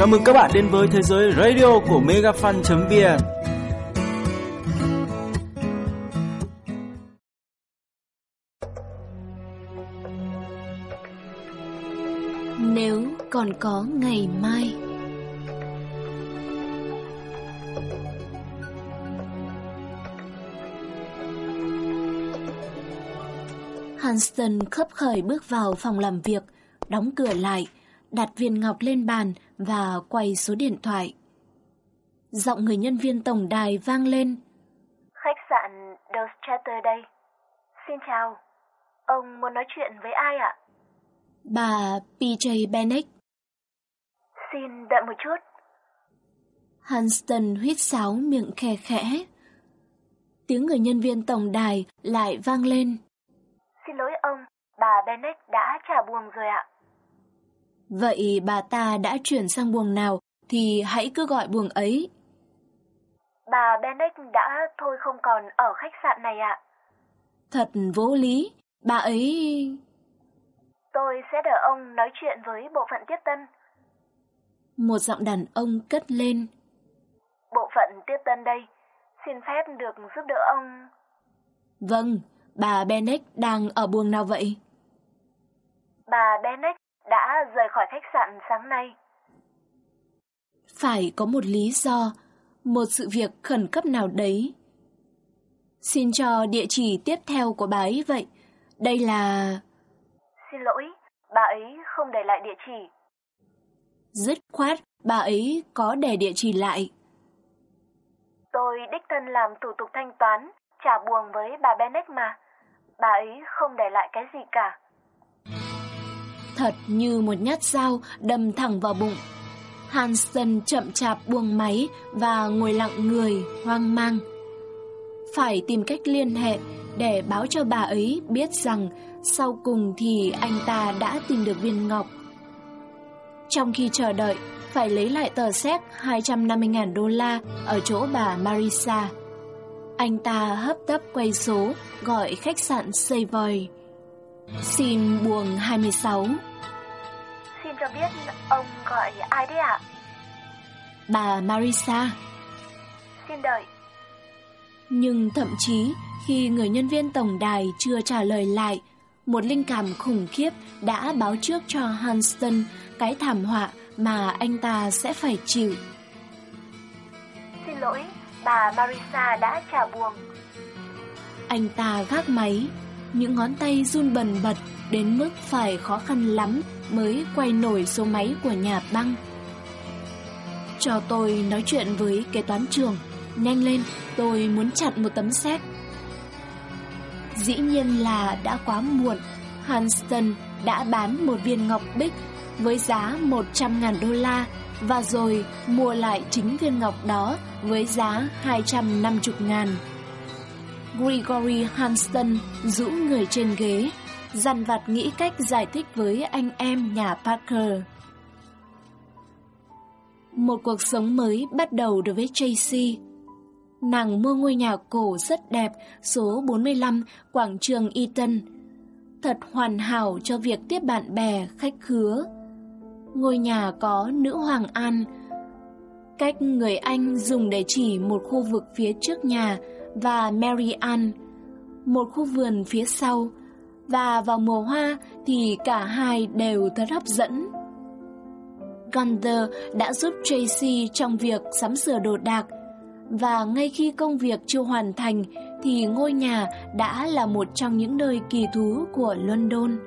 Chào mừng các bạn đến với thế giới radio của megafan.vn Nếu còn có ngày mai. Hanston khấp khởi bước vào phòng làm việc, đóng cửa lại, đặt viên ngọc lên bàn và quay số điện thoại. Giọng người nhân viên tổng đài vang lên. Khách sạn The Chatter đây. Xin chào. Ông muốn nói chuyện với ai ạ? Bà PJ Bennett. Xin đợi một chút. Hanston huýt sáo miệng khe khẽ. Tiếng người nhân viên tổng đài lại vang lên. Xin lỗi ông, bà Bennett đã trả buồng rồi ạ. Vậy bà ta đã chuyển sang buồng nào thì hãy cứ gọi buồng ấy. Bà Bennett đã thôi không còn ở khách sạn này ạ. Thật vô lý, bà ấy... Tôi sẽ đợi ông nói chuyện với bộ phận tiếp tân. Một giọng đàn ông cất lên. Bộ phận tiếp tân đây, xin phép được giúp đỡ ông. Vâng, bà Bennett đang ở buồng nào vậy? Bà Bennett rời khỏi khách sạn sáng nay. Phải có một lý do, một sự việc khẩn cấp nào đấy. Xin cho địa chỉ tiếp theo của bà ấy vậy. Đây là... Xin lỗi, bà ấy không để lại địa chỉ. Dứt khoát, bà ấy có để địa chỉ lại. Tôi đích thân làm thủ tục thanh toán, trả buồng với bà Bennett mà. Bà ấy không để lại cái gì cả. Thật như một nhát dao đâm thẳng vào bụng. Hansen chậm chạp buông máy và ngồi lặng người, hoang mang. Phải tìm cách liên hệ để báo cho bà ấy biết rằng sau cùng thì anh ta đã tìm được viên ngọc. Trong khi chờ đợi, phải lấy lại tờ séc 250.000 đô la ở chỗ bà Marisa. Anh ta hấp tấp quay số, gọi khách sạn Savoy. Xin buồng 26. Biết ông gọi ai đấy ạ? Bà Marisa. Xin đợi. Nhưng thậm chí khi người nhân viên tổng đài chưa trả lời lại, một linh cảm khủng khiếp đã báo trước cho Hanston cái thảm họa mà anh ta sẽ phải chịu. Xin lỗi, bà Marisa đã trả buồng. Anh ta gác máy, những ngón tay run bần bật đến mức phải khó khăn lắm mới quay nổi số máy của nhà băng. Cho tôi nói chuyện với kế toán trưởng. Nhanh lên, tôi muốn chặn một tấm xét. Dĩ nhiên là đã quá muộn. Hanston đã bán một viên ngọc bích với giá 100.000 đô la và rồi mua lại chính viên ngọc đó với giá 250.000. Gregory Hanston rũ người trên ghế, dằn vặt nghĩ cách giải thích với anh em nhà Parker. Một cuộc sống mới bắt đầu đối với Tracy. Nàng mua ngôi nhà cổ rất đẹp số 45 quảng trường Eaton. Thật hoàn hảo cho việc tiếp bạn bè, khách khứa. Ngôi nhà có nữ hoàng An. Cách người Anh dùng để chỉ một khu vực phía trước nhà và Mary Ann, một khu vườn phía sau. Và vào mùa hoa thì cả hai đều thật hấp dẫn. Gunther đã giúp Tracy trong việc sắm sửa đồ đạc và ngay khi công việc chưa hoàn thành thì ngôi nhà đã là một trong những nơi kỳ thú của London.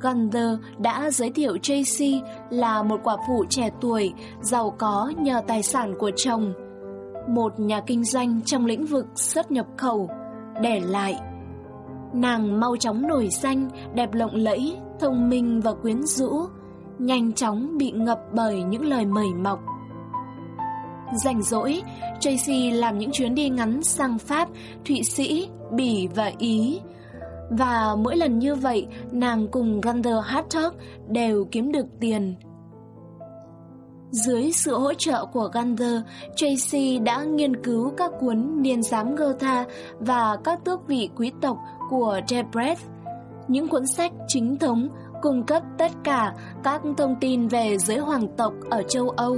Gunther đã giới thiệu Tracy là một quả phụ trẻ tuổi, giàu có nhờ tài sản của chồng, một nhà kinh doanh trong lĩnh vực xuất nhập khẩu, để lại. Nàng mau chóng nổi xanh, đẹp lộng lẫy, thông minh và quyến rũ, nhanh chóng bị ngập bởi những lời mời mọc. Rảnh rỗi, Tracy làm những chuyến đi ngắn sang Pháp, Thụy Sĩ, Bỉ và Ý. Và mỗi lần như vậy, nàng cùng Gunther Hartog đều kiếm được tiền. Dưới sự hỗ trợ của Gunther, Tracy đã nghiên cứu các cuốn niên giám Goethe và các tước vị quý tộc của Debrecht, Những cuốn sách chính thống cung cấp tất cả các thông tin về giới hoàng tộc ở châu Âu.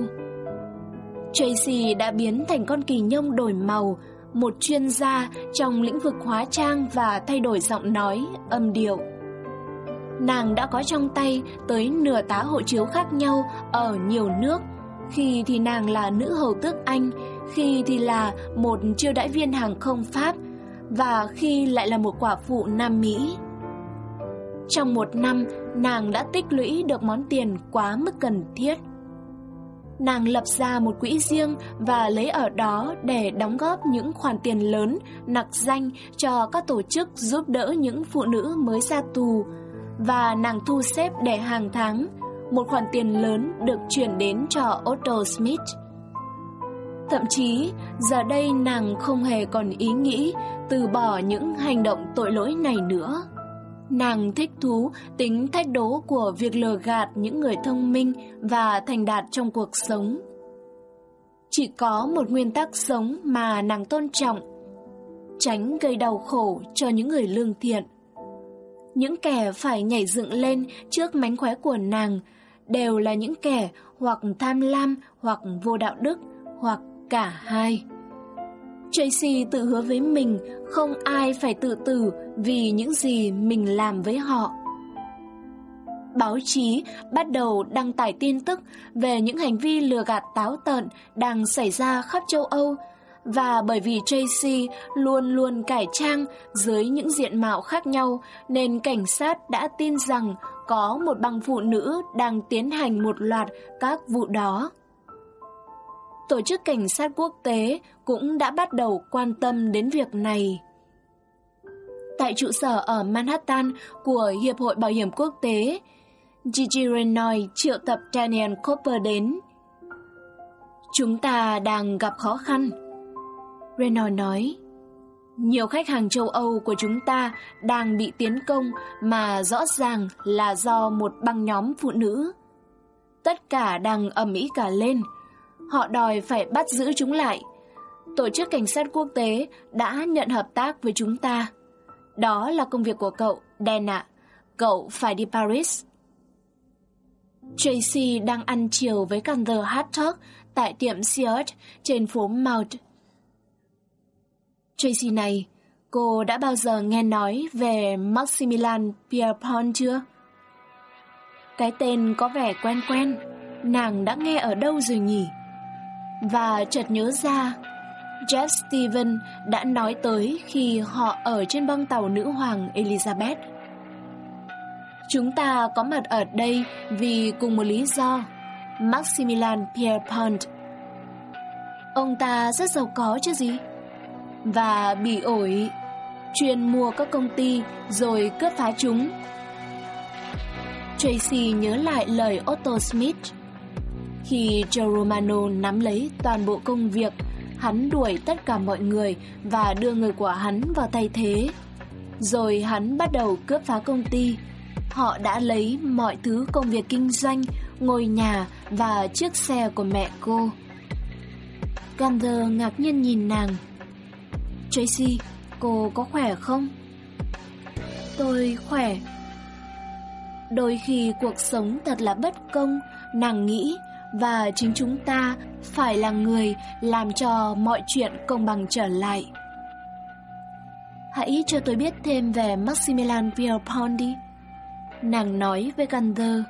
Tracy đã biến thành con kỳ nhông đổi màu, một chuyên gia trong lĩnh vực hóa trang và thay đổi giọng nói, âm điệu. Nàng đã có trong tay tới nửa tá hộ chiếu khác nhau ở nhiều nước. Khi thì nàng là nữ hầu tước Anh, khi thì là một chiêu đãi viên hàng không Pháp, và khi lại là một quả phụ Nam Mỹ. Trong một năm, nàng đã tích lũy được món tiền quá mức cần thiết. Nàng lập ra một quỹ riêng và lấy ở đó để đóng góp những khoản tiền lớn, nặc danh cho các tổ chức giúp đỡ những phụ nữ mới ra tù. Và nàng thu xếp để hàng tháng, một khoản tiền lớn được chuyển đến cho Otto Smith. Thậm chí, giờ đây nàng không hề còn ý nghĩ từ bỏ những hành động tội lỗi này nữa. Nàng thích thú tính thách đố của việc lừa gạt những người thông minh và thành đạt trong cuộc sống. Chỉ có một nguyên tắc sống mà nàng tôn trọng, tránh gây đau khổ cho những người lương thiện. Những kẻ phải nhảy dựng lên trước mánh khóe của nàng đều là những kẻ hoặc tham lam hoặc vô đạo đức hoặc cả hai. Tracy tự hứa với mình không ai phải tự tử vì những gì mình làm với họ. Báo chí bắt đầu đăng tải tin tức về những hành vi lừa gạt táo tợn đang xảy ra khắp châu Âu và bởi vì Tracy luôn luôn cải trang dưới những diện mạo khác nhau nên cảnh sát đã tin rằng có một băng phụ nữ đang tiến hành một loạt các vụ đó. Tổ chức Cảnh sát quốc tế cũng đã bắt đầu quan tâm đến việc này. Tại trụ sở ở Manhattan của Hiệp hội Bảo hiểm Quốc tế, Gigi Renoy triệu tập Daniel Cooper đến. Chúng ta đang gặp khó khăn. Renoy nói, nhiều khách hàng châu Âu của chúng ta đang bị tiến công mà rõ ràng là do một băng nhóm phụ nữ. Tất cả đang ầm ĩ cả lên, Họ đòi phải bắt giữ chúng lại. Tổ chức cảnh sát quốc tế đã nhận hợp tác với chúng ta. Đó là công việc của cậu, Dan ạ. Cậu phải đi Paris. Tracy đang ăn chiều với Gunther Hartog tại tiệm Sears trên phố Mount. Tracy này, cô đã bao giờ nghe nói về Maximilian Pierpont chưa? Cái tên có vẻ quen quen, nàng đã nghe ở đâu rồi nhỉ? Và chợt nhớ ra Jeff Steven đã nói tới khi họ ở trên băng tàu nữ hoàng Elizabeth. Chúng ta có mặt ở đây vì cùng một lý do, Maximilian Pierpont. Ông ta rất giàu có chứ gì? Và bị ổi, chuyên mua các công ty rồi cướp phá chúng. Tracy nhớ lại lời Otto Smith khi Joe Romano nắm lấy toàn bộ công việc, hắn đuổi tất cả mọi người và đưa người của hắn vào thay thế. Rồi hắn bắt đầu cướp phá công ty. Họ đã lấy mọi thứ công việc kinh doanh, ngôi nhà và chiếc xe của mẹ cô. Gunther ngạc nhiên nhìn nàng. Tracy, cô có khỏe không? Tôi khỏe. Đôi khi cuộc sống thật là bất công, nàng nghĩ và chính chúng ta phải là người làm cho mọi chuyện công bằng trở lại. Hãy cho tôi biết thêm về Maximilian Pierpont đi. Nàng nói với Gunther.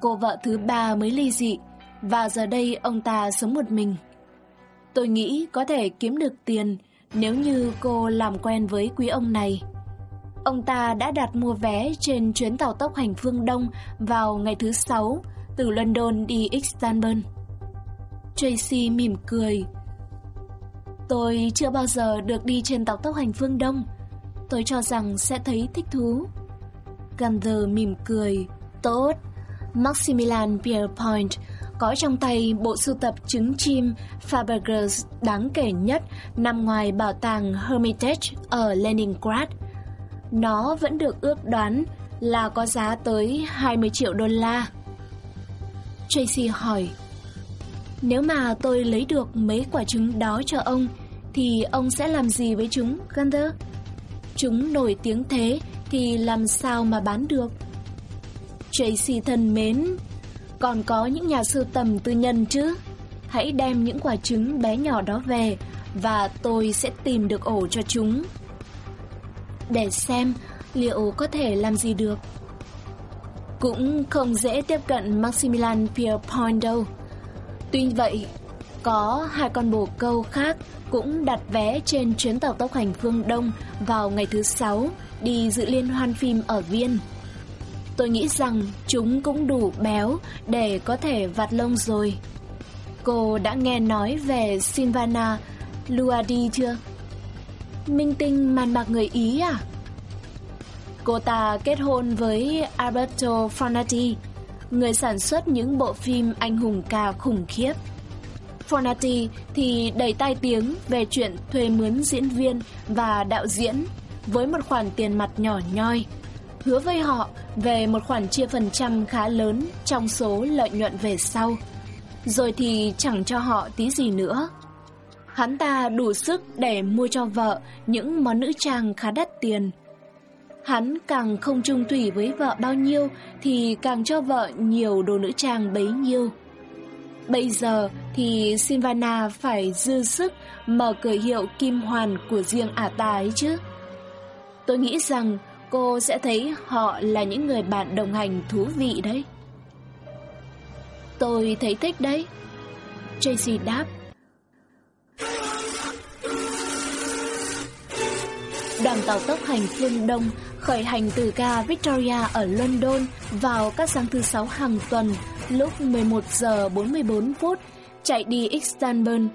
Cô vợ thứ ba mới ly dị, và giờ đây ông ta sống một mình. Tôi nghĩ có thể kiếm được tiền nếu như cô làm quen với quý ông này. Ông ta đã đặt mua vé trên chuyến tàu tốc hành phương Đông vào ngày thứ sáu từ London đi Istanbul. Tracy mỉm cười. Tôi chưa bao giờ được đi trên tàu tốc hành phương Đông. Tôi cho rằng sẽ thấy thích thú. Gunther mỉm cười. Tốt. Maximilian Pierpoint có trong tay bộ sưu tập trứng chim Fabergé đáng kể nhất nằm ngoài bảo tàng Hermitage ở Leningrad. Nó vẫn được ước đoán là có giá tới 20 triệu đô la. Tracy hỏi Nếu mà tôi lấy được mấy quả trứng đó cho ông Thì ông sẽ làm gì với chúng, Gunther? Chúng nổi tiếng thế thì làm sao mà bán được? Tracy thân mến, còn có những nhà sưu tầm tư nhân chứ? Hãy đem những quả trứng bé nhỏ đó về và tôi sẽ tìm được ổ cho chúng. Để xem liệu có thể làm gì được. Cũng không dễ tiếp cận Maximilian Pierpont đâu. Tuy vậy, có hai con bồ câu khác cũng đặt vé trên chuyến tàu tốc hành phương Đông vào ngày thứ sáu đi dự liên hoan phim ở Viên. Tôi nghĩ rằng chúng cũng đủ béo để có thể vặt lông rồi. Cô đã nghe nói về Silvana Luadi chưa? Minh tinh màn bạc người Ý à? Cô ta kết hôn với Alberto Fornati, người sản xuất những bộ phim anh hùng ca khủng khiếp. Fornati thì đầy tai tiếng về chuyện thuê mướn diễn viên và đạo diễn với một khoản tiền mặt nhỏ nhoi, hứa với họ về một khoản chia phần trăm khá lớn trong số lợi nhuận về sau, rồi thì chẳng cho họ tí gì nữa. Hắn ta đủ sức để mua cho vợ những món nữ trang khá đắt tiền. Hắn càng không trung thủy với vợ bao nhiêu, thì càng cho vợ nhiều đồ nữ trang bấy nhiêu. Bây giờ thì Silvana phải dư sức mở cửa hiệu kim hoàn của riêng ả ta ấy chứ. Tôi nghĩ rằng cô sẽ thấy họ là những người bạn đồng hành thú vị đấy. Tôi thấy thích đấy. Tracy đáp. Đoàn tàu tốc hành phương Đông khởi hành từ ga Victoria ở London vào các sáng thứ sáu hàng tuần lúc 11 giờ 44 phút chạy đi Istanbul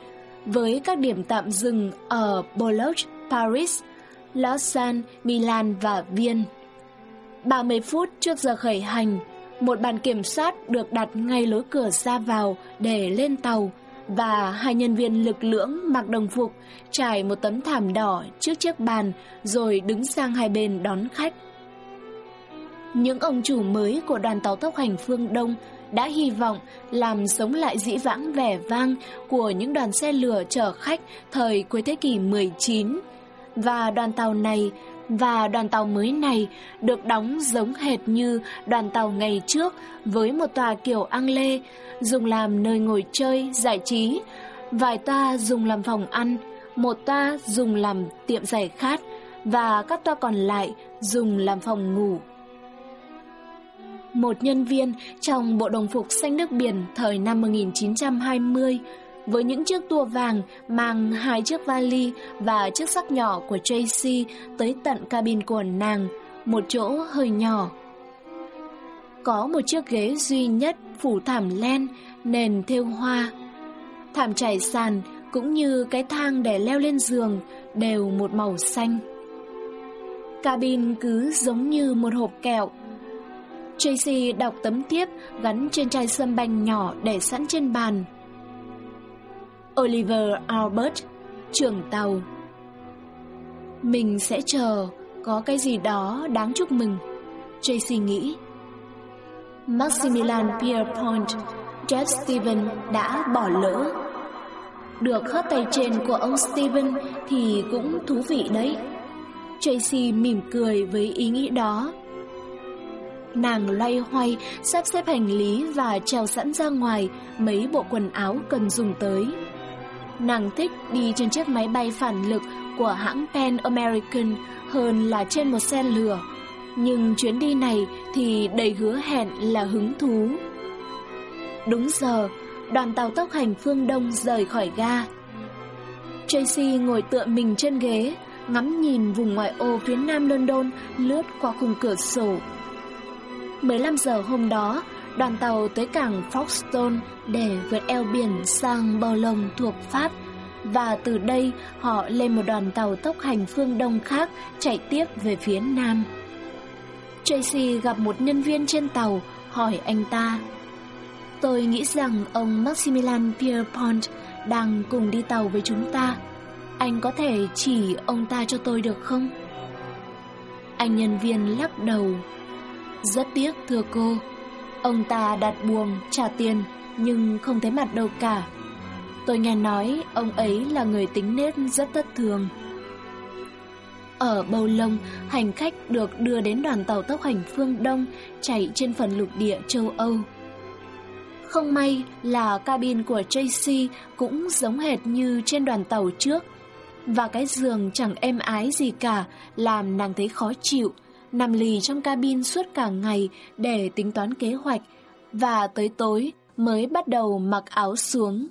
với các điểm tạm dừng ở Boulogne, Paris, Lausanne, Milan và Viên. 30 phút trước giờ khởi hành, một bàn kiểm soát được đặt ngay lối cửa ra vào để lên tàu và hai nhân viên lực lưỡng mặc đồng phục trải một tấm thảm đỏ trước chiếc bàn rồi đứng sang hai bên đón khách. Những ông chủ mới của đoàn tàu tốc hành phương Đông đã hy vọng làm sống lại dĩ vãng vẻ vang của những đoàn xe lửa chở khách thời cuối thế kỷ 19. Và đoàn tàu này và đoàn tàu mới này được đóng giống hệt như đoàn tàu ngày trước với một tòa kiểu ăn lê dùng làm nơi ngồi chơi, giải trí, vài toa dùng làm phòng ăn, một toa dùng làm tiệm giải khát và các toa còn lại dùng làm phòng ngủ. Một nhân viên trong bộ đồng phục xanh nước biển thời năm 1920 với những chiếc tua vàng mang hai chiếc vali và chiếc sắc nhỏ của Tracy tới tận cabin của nàng, một chỗ hơi nhỏ. Có một chiếc ghế duy nhất phủ thảm len, nền thêu hoa. Thảm trải sàn cũng như cái thang để leo lên giường đều một màu xanh. Cabin cứ giống như một hộp kẹo. Tracy đọc tấm thiếp gắn trên chai sâm banh nhỏ để sẵn trên bàn. Oliver Albert, trưởng tàu. Mình sẽ chờ có cái gì đó đáng chúc mừng, Tracy nghĩ. Maximilian Pierpoint, Jeff Steven đã bỏ lỡ. Được hớt tay trên của ông Steven thì cũng thú vị đấy. Tracy mỉm cười với ý nghĩ đó. Nàng loay hoay sắp xếp hành lý và treo sẵn ra ngoài mấy bộ quần áo cần dùng tới. Nàng thích đi trên chiếc máy bay phản lực của hãng Pan American hơn là trên một xe lửa. Nhưng chuyến đi này thì đầy hứa hẹn là hứng thú. Đúng giờ, đoàn tàu tốc hành phương Đông rời khỏi ga. Tracy ngồi tựa mình trên ghế, ngắm nhìn vùng ngoại ô phía nam London lướt qua khung cửa sổ. 15 giờ hôm đó, đoàn tàu tới cảng Folkestone để vượt eo biển sang Boulogne thuộc Pháp và từ đây họ lên một đoàn tàu tốc hành phương Đông khác chạy tiếp về phía Nam. Tracy gặp một nhân viên trên tàu, hỏi anh ta. Tôi nghĩ rằng ông Maximilian Pierpont đang cùng đi tàu với chúng ta. Anh có thể chỉ ông ta cho tôi được không? Anh nhân viên lắc đầu. Rất tiếc thưa cô. Ông ta đặt buồng trả tiền nhưng không thấy mặt đâu cả. Tôi nghe nói ông ấy là người tính nết rất thất thường. Ở Bầu Lông, hành khách được đưa đến đoàn tàu tốc hành phương Đông chạy trên phần lục địa châu Âu. Không may là cabin của Tracy cũng giống hệt như trên đoàn tàu trước. Và cái giường chẳng êm ái gì cả làm nàng thấy khó chịu, nằm lì trong cabin suốt cả ngày để tính toán kế hoạch, và tới tối mới bắt đầu mặc áo xuống.